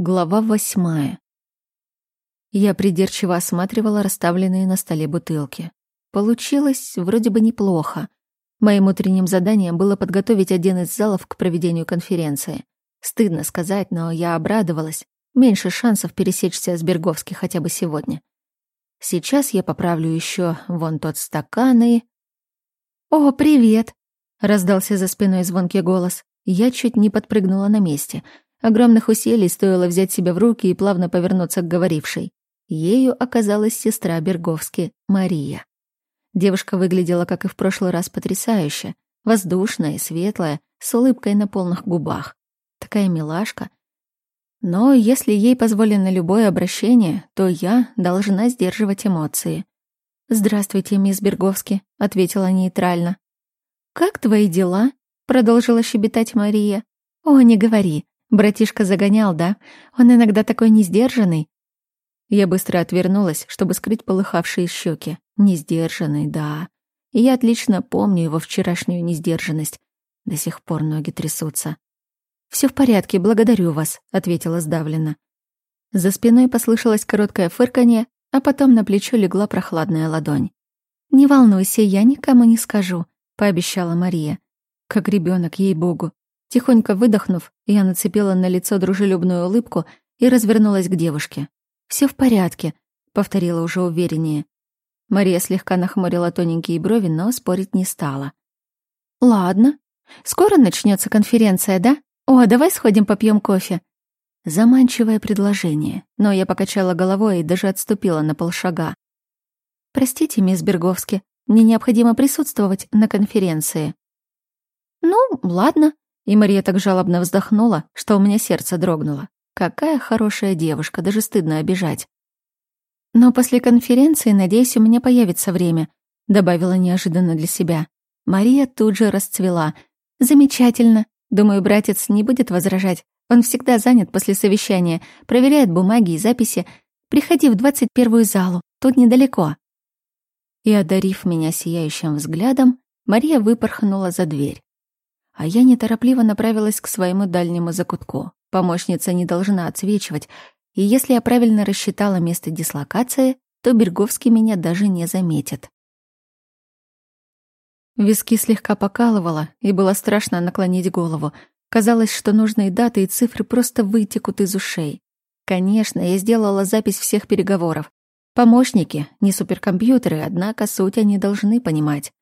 Глава восьмая. Я придирчиво осматривала расставленные на столе бутылки. Получилось вроде бы неплохо. Моим утренним заданием было подготовить один из залов к проведению конференции. Стыдно сказать, но я обрадовалась. Меньше шансов пересечься с Берговски хотя бы сегодня. Сейчас я поправлю еще вон тот стакан и... «О, привет!» — раздался за спиной звонкий голос. Я чуть не подпрыгнула на месте — Огромных усилий стоило взять себя в руки и плавно повернуться к говорившей. Ею оказалась сестра Берговски, Мария. Девушка выглядела, как и в прошлый раз, потрясающе. Воздушная и светлая, с улыбкой на полных губах. Такая милашка. Но если ей позволено любое обращение, то я должна сдерживать эмоции. «Здравствуйте, мисс Берговски», — ответила нейтрально. «Как твои дела?» — продолжила щебетать Мария. «О, не говори. Братишка загонял, да? Он иногда такой несдержанный. Я быстро отвернулась, чтобы скрыть полыхавшие щеки. Несдержанный, да. И я отлично помню его вчерашнюю несдержанность. До сих пор ноги трясутся. Все в порядке, благодарю вас», — ответила сдавленно. За спиной послышалось короткое фырканье, а потом на плечо легла прохладная ладонь. «Не волнуйся, я никому не скажу», — пообещала Мария. Как ребенок, ей-богу. Тихонько выдохнув, я нацепила на лицо дружелюбную улыбку и развернулась к девушке. Все в порядке», — повторила уже увереннее. Мария слегка нахмурила тоненькие брови, но спорить не стала. «Ладно. Скоро начнется конференция, да? О, давай сходим попьем кофе». Заманчивое предложение, но я покачала головой и даже отступила на полшага. «Простите, мисс Берговски, мне необходимо присутствовать на конференции». «Ну, ладно», и Мария так жалобно вздохнула, что у меня сердце дрогнуло. Какая хорошая девушка, даже стыдно обижать. Но после конференции, надеюсь, у меня появится время, добавила неожиданно для себя. Мария тут же расцвела. Замечательно. Думаю, братец не будет возражать. Он всегда занят после совещания, проверяет бумаги и записи. Приходи в двадцать первую залу, тут недалеко. И, одарив меня сияющим взглядом, Мария выпорхнула за дверь а я неторопливо направилась к своему дальнему закутку. Помощница не должна отсвечивать, и если я правильно рассчитала место дислокации, то Берговский меня даже не заметит. Виски слегка покалывало, и было страшно наклонить голову. Казалось, что нужные даты и цифры просто вытекут из ушей. Конечно, я сделала запись всех переговоров. Помощники, не суперкомпьютеры, однако суть они должны понимать.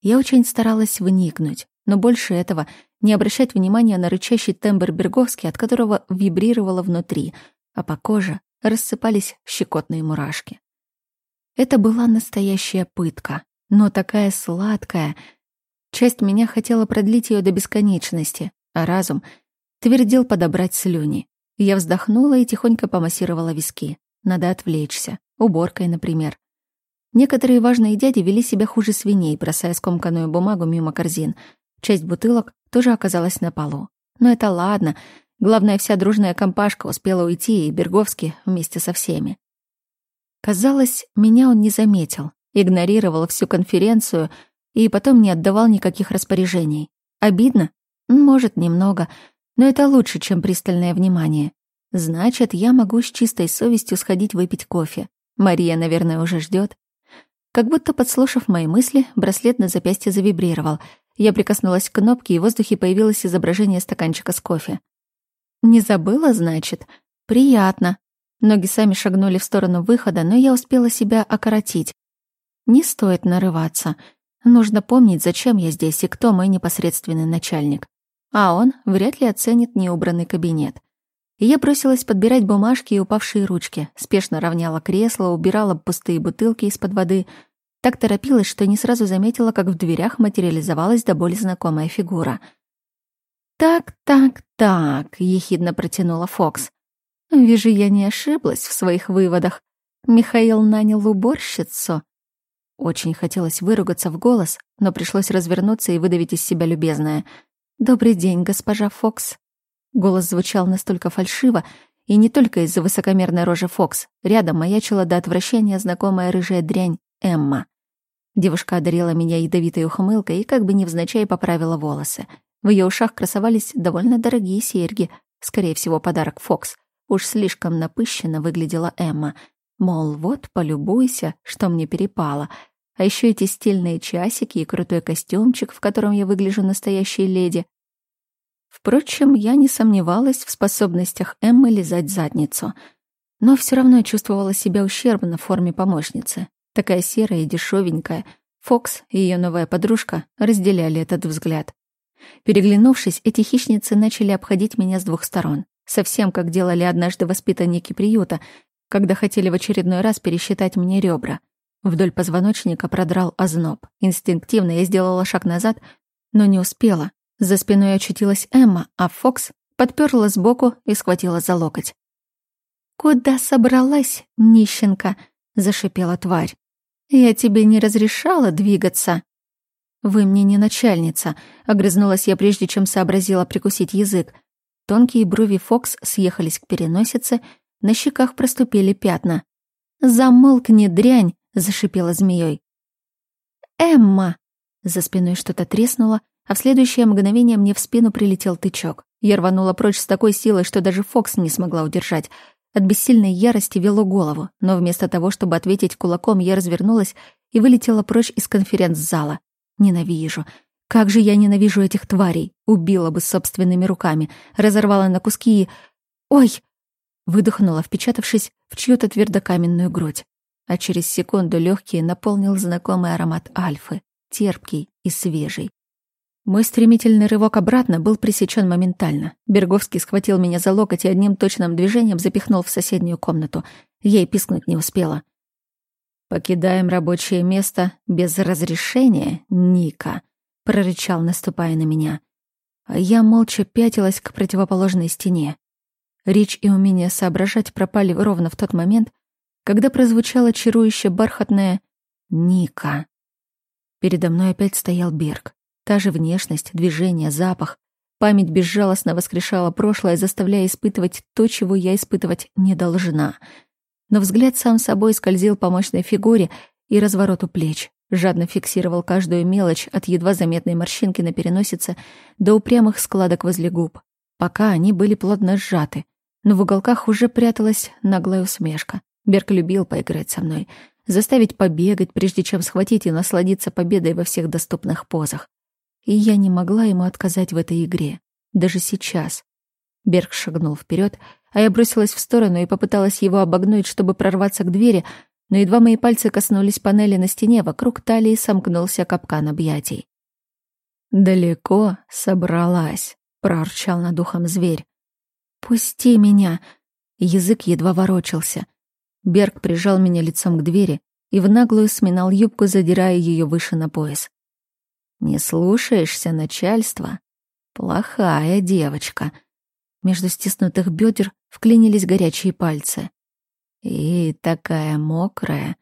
Я очень старалась вникнуть, но больше этого не обращать внимания на рычащий тембр Берговский, от которого вибрировало внутри, а по коже рассыпались щекотные мурашки. Это была настоящая пытка, но такая сладкая. Часть меня хотела продлить ее до бесконечности, а разум твердил подобрать слюни. Я вздохнула и тихонько помассировала виски. Надо отвлечься. Уборкой, например. Некоторые важные дяди вели себя хуже свиней, бросая скомканную бумагу мимо корзин — Часть бутылок тоже оказалась на полу. Но это ладно. Главное, вся дружная компашка успела уйти, и Берговский вместе со всеми. Казалось, меня он не заметил, игнорировал всю конференцию и потом не отдавал никаких распоряжений. Обидно? Может, немного, но это лучше, чем пристальное внимание. Значит, я могу с чистой совестью сходить выпить кофе. Мария, наверное, уже ждет. Как будто подслушав мои мысли, браслет на запястье завибрировал — я прикоснулась к кнопке, и в воздухе появилось изображение стаканчика с кофе. «Не забыла, значит? Приятно». Ноги сами шагнули в сторону выхода, но я успела себя окоротить. Не стоит нарываться. Нужно помнить, зачем я здесь и кто мой непосредственный начальник. А он вряд ли оценит неубранный кабинет. Я бросилась подбирать бумажки и упавшие ручки, спешно равняла кресло, убирала пустые бутылки из-под воды — так торопилась, что не сразу заметила, как в дверях материализовалась до боли знакомая фигура. «Так, так, так», — ехидно протянула Фокс. «Вижу, я не ошиблась в своих выводах. Михаил нанял уборщицу». Очень хотелось выругаться в голос, но пришлось развернуться и выдавить из себя любезное. «Добрый день, госпожа Фокс». Голос звучал настолько фальшиво, и не только из-за высокомерной рожи Фокс. Рядом маячила до отвращения знакомая рыжая дрянь Эмма. Девушка одарила меня ядовитой ухмылкой и как бы невзначай поправила волосы. В ее ушах красовались довольно дорогие серьги, скорее всего, подарок Фокс. Уж слишком напыщенно выглядела Эмма. Мол, вот, полюбуйся, что мне перепало. А еще эти стильные часики и крутой костюмчик, в котором я выгляжу настоящей леди. Впрочем, я не сомневалась в способностях Эммы лизать задницу. Но все равно чувствовала себя ущербно в форме помощницы. Такая серая и дешевенькая. Фокс и ее новая подружка разделяли этот взгляд. Переглянувшись, эти хищницы начали обходить меня с двух сторон. Совсем как делали однажды воспитанники приюта, когда хотели в очередной раз пересчитать мне ребра. Вдоль позвоночника продрал озноб. Инстинктивно я сделала шаг назад, но не успела. За спиной очутилась Эмма, а Фокс подперла сбоку и схватила за локоть. «Куда собралась, нищенка?» — зашипела тварь. «Я тебе не разрешала двигаться». «Вы мне не начальница», — огрызнулась я, прежде чем сообразила прикусить язык. Тонкие брови Фокс съехались к переносице, на щеках проступили пятна. «Замолкни, дрянь!» — зашипела змеей. «Эмма!» За спиной что-то треснуло, а в следующее мгновение мне в спину прилетел тычок. Я рванула прочь с такой силой, что даже Фокс не смогла удержать. От бессильной ярости вело голову, но вместо того, чтобы ответить кулаком, я развернулась и вылетела прочь из конференц-зала. Ненавижу. Как же я ненавижу этих тварей. Убила бы собственными руками, разорвала на куски и... Ой! Выдохнула, впечатавшись в чью-то твердокаменную грудь. А через секунду легкие наполнил знакомый аромат альфы, терпкий и свежий. Мой стремительный рывок обратно был пресечен моментально. Берговский схватил меня за локоть и одним точным движением запихнул в соседнюю комнату. Ей пискнуть не успела. «Покидаем рабочее место без разрешения, Ника», — прорычал, наступая на меня. А я молча пятилась к противоположной стене. Речь и умение соображать пропали ровно в тот момент, когда прозвучало чарующе бархатное «Ника». Передо мной опять стоял Берг. Та же внешность, движение, запах. Память безжалостно воскрешала прошлое, заставляя испытывать то, чего я испытывать не должна. Но взгляд сам собой скользил по мощной фигуре и развороту плеч жадно фиксировал каждую мелочь от едва заметной морщинки на переносице до упрямых складок возле губ. Пока они были плотно сжаты, но в уголках уже пряталась наглая усмешка. Берг любил поиграть со мной, заставить побегать, прежде чем схватить и насладиться победой во всех доступных позах. И я не могла ему отказать в этой игре, даже сейчас. Берг шагнул вперед, а я бросилась в сторону и попыталась его обогнуть, чтобы прорваться к двери, но едва мои пальцы коснулись панели на стене, вокруг талии сомкнулся капкан объятий. «Далеко собралась», — прорчал над ухом зверь. «Пусти меня!» Язык едва ворочался. Берг прижал меня лицом к двери и в наглую сминал юбку, задирая ее выше на пояс. «Не слушаешься начальства? Плохая девочка». Между стиснутых бедер вклинились горячие пальцы. И такая мокрая.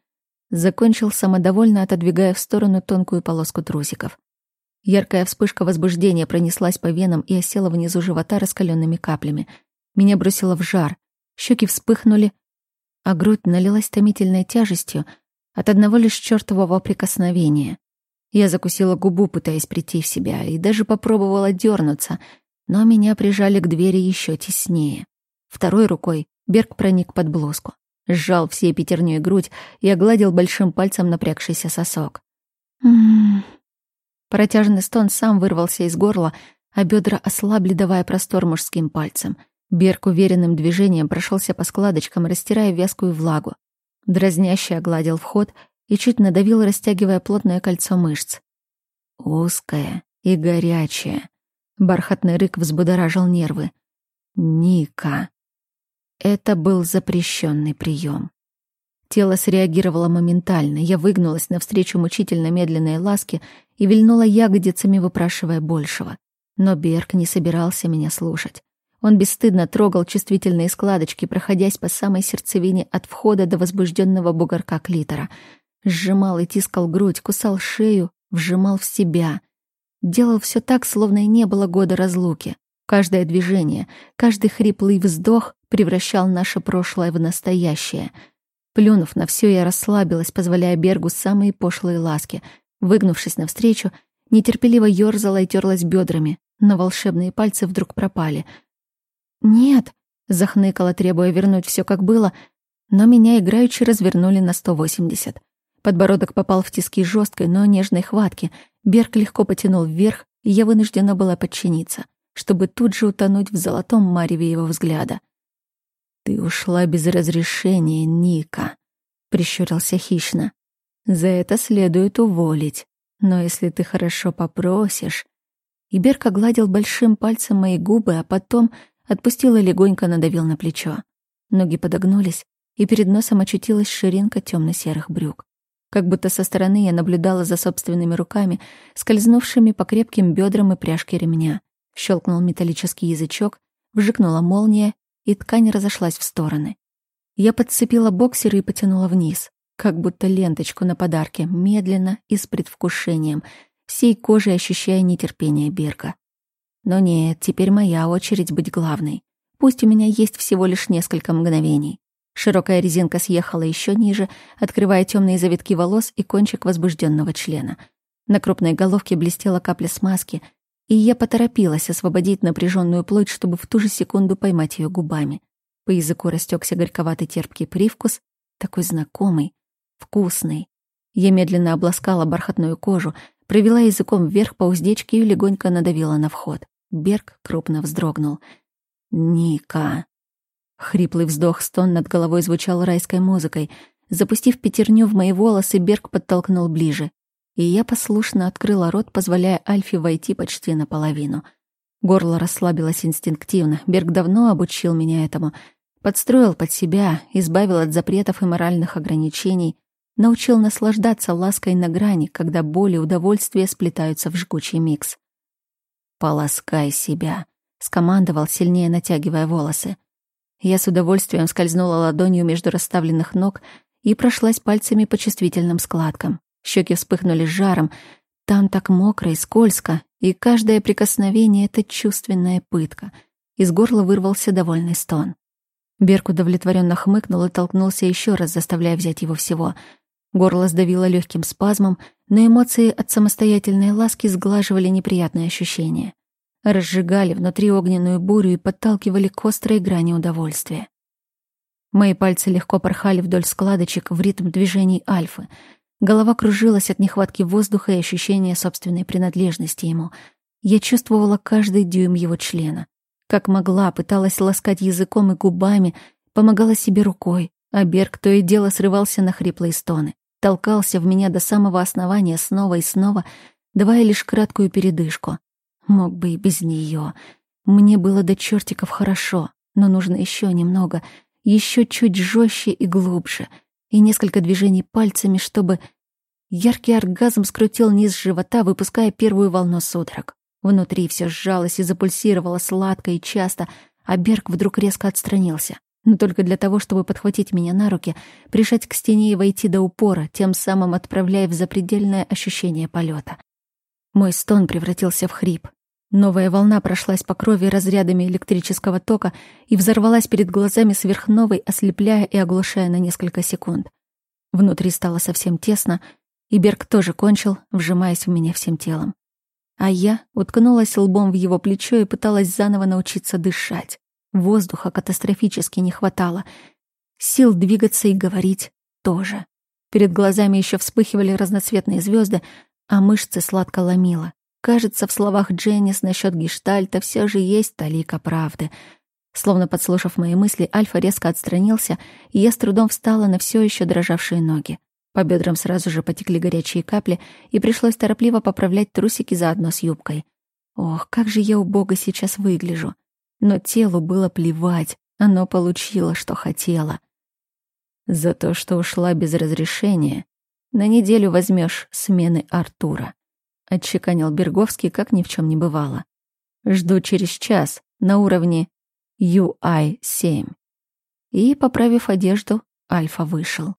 Закончил самодовольно, отодвигая в сторону тонкую полоску трусиков. Яркая вспышка возбуждения пронеслась по венам и осела внизу живота раскаленными каплями. Меня бросило в жар. Щеки вспыхнули, а грудь налилась томительной тяжестью от одного лишь чертового прикосновения. Я закусила губу, пытаясь прийти в себя, и даже попробовала дернуться, но меня прижали к двери еще теснее. Второй рукой Берг проник под блузку сжал всей пятерней грудь и огладил большим пальцем напрягшийся сосок. «М-м-м». Протяжный стон сам вырвался из горла, а бедра ослабли, давая простор мужским пальцем. Берг уверенным движением прошелся по складочкам, растирая вязкую влагу. Дразняще огладил вход и чуть надавил, растягивая плотное кольцо мышц. Узкое и горячее. Бархатный рык взбудоражил нервы. «Ника!» Это был запрещенный прием. Тело среагировало моментально. Я выгнулась навстречу мучительно медленной ласке и вильнула ягодицами, выпрашивая большего. Но Берг не собирался меня слушать. Он бесстыдно трогал чувствительные складочки, проходясь по самой сердцевине от входа до возбужденного бугорка клитора. Сжимал и тискал грудь, кусал шею, вжимал в себя. Делал все так, словно и не было года разлуки. Каждое движение, каждый хриплый вздох превращал наше прошлое в настоящее. Плюнув на все, я расслабилась, позволяя Бергу самые пошлые ласки. Выгнувшись навстречу, нетерпеливо ёрзала и терлась бедрами, но волшебные пальцы вдруг пропали. «Нет!» — Захныкала, требуя вернуть все как было, но меня играючи развернули на 180. Подбородок попал в тиски жесткой, но нежной хватки. Берг легко потянул вверх, и я вынуждена была подчиниться, чтобы тут же утонуть в золотом мареве его взгляда. «Ты ушла без разрешения, Ника», — прищурился хищно. «За это следует уволить. Но если ты хорошо попросишь...» И Берг огладил большим пальцем мои губы, а потом отпустил и легонько надавил на плечо. Ноги подогнулись, и перед носом очутилась ширинка темно-серых брюк. Как будто со стороны я наблюдала за собственными руками, скользнувшими по крепким бедрам и пряжке ремня. Щелкнул металлический язычок, вжикнула молния, и ткань разошлась в стороны. Я подцепила боксеры и потянула вниз, как будто ленточку на подарке, медленно и с предвкушением, всей кожей ощущая нетерпение Берга. Но нет, теперь моя очередь быть главной. Пусть у меня есть всего лишь несколько мгновений. Широкая резинка съехала еще ниже, открывая темные завитки волос и кончик возбужденного члена. На крупной головке блестела капля смазки, и я поторопилась освободить напряженную плоть, чтобы в ту же секунду поймать ее губами. По языку растекся горьковатый терпкий привкус, такой знакомый, вкусный. Я медленно обласкала бархатную кожу, провела языком вверх по уздечке и легонько надавила на вход. Берг крупно вздрогнул. «Ника!» Хриплый вздох-стон над головой звучал райской музыкой. Запустив пятерню в мои волосы, Берг подтолкнул ближе и я послушно открыла рот, позволяя Альфе войти почти наполовину. Горло расслабилось инстинктивно. Берг давно обучил меня этому. Подстроил под себя, избавил от запретов и моральных ограничений, научил наслаждаться лаской на грани, когда боль и удовольствие сплетаются в жгучий микс. «Полоскай себя», — скомандовал, сильнее натягивая волосы. Я с удовольствием скользнула ладонью между расставленных ног и прошлась пальцами по чувствительным складкам. Щеки вспыхнули жаром. Там так мокро и скользко, и каждое прикосновение — это чувственная пытка. Из горла вырвался довольный стон. Берк удовлетворенно хмыкнул и толкнулся еще раз, заставляя взять его всего. Горло сдавило легким спазмом, но эмоции от самостоятельной ласки сглаживали неприятные ощущения. Разжигали внутри огненную бурю и подталкивали к острой грани удовольствия. Мои пальцы легко порхали вдоль складочек в ритм движений альфы — Голова кружилась от нехватки воздуха и ощущения собственной принадлежности ему. Я чувствовала каждый дюйм его члена. Как могла, пыталась ласкать языком и губами, помогала себе рукой, а Берг то и дело срывался на хриплые стоны. Толкался в меня до самого основания снова и снова, давая лишь краткую передышку. Мог бы и без нее. Мне было до чертиков хорошо, но нужно еще немного, еще чуть жестче и глубже — и несколько движений пальцами, чтобы... Яркий оргазм скрутил низ живота, выпуская первую волну судорог. Внутри все сжалось и запульсировало сладко и часто, а Берг вдруг резко отстранился. Но только для того, чтобы подхватить меня на руки, прижать к стене и войти до упора, тем самым отправляя в запредельное ощущение полета. Мой стон превратился в хрип. Новая волна прошлась по крови разрядами электрического тока и взорвалась перед глазами сверхновой, ослепляя и оглушая на несколько секунд. Внутри стало совсем тесно, и Берг тоже кончил, вжимаясь в меня всем телом. А я уткнулась лбом в его плечо и пыталась заново научиться дышать. Воздуха катастрофически не хватало. Сил двигаться и говорить тоже. Перед глазами еще вспыхивали разноцветные звезды, а мышцы сладко ломило. Кажется, в словах Дженнис насчет гештальта все же есть талика правды. Словно подслушав мои мысли, Альфа резко отстранился, и я с трудом встала на все еще дрожавшие ноги. По бедрам сразу же потекли горячие капли, и пришлось торопливо поправлять трусики заодно с юбкой. Ох, как же я убого сейчас выгляжу. Но телу было плевать, оно получило, что хотело. За то, что ушла без разрешения, на неделю возьмешь смены Артура отчеканил Берговский, как ни в чем не бывало. Жду через час на уровне UI-7. И, поправив одежду, Альфа вышел.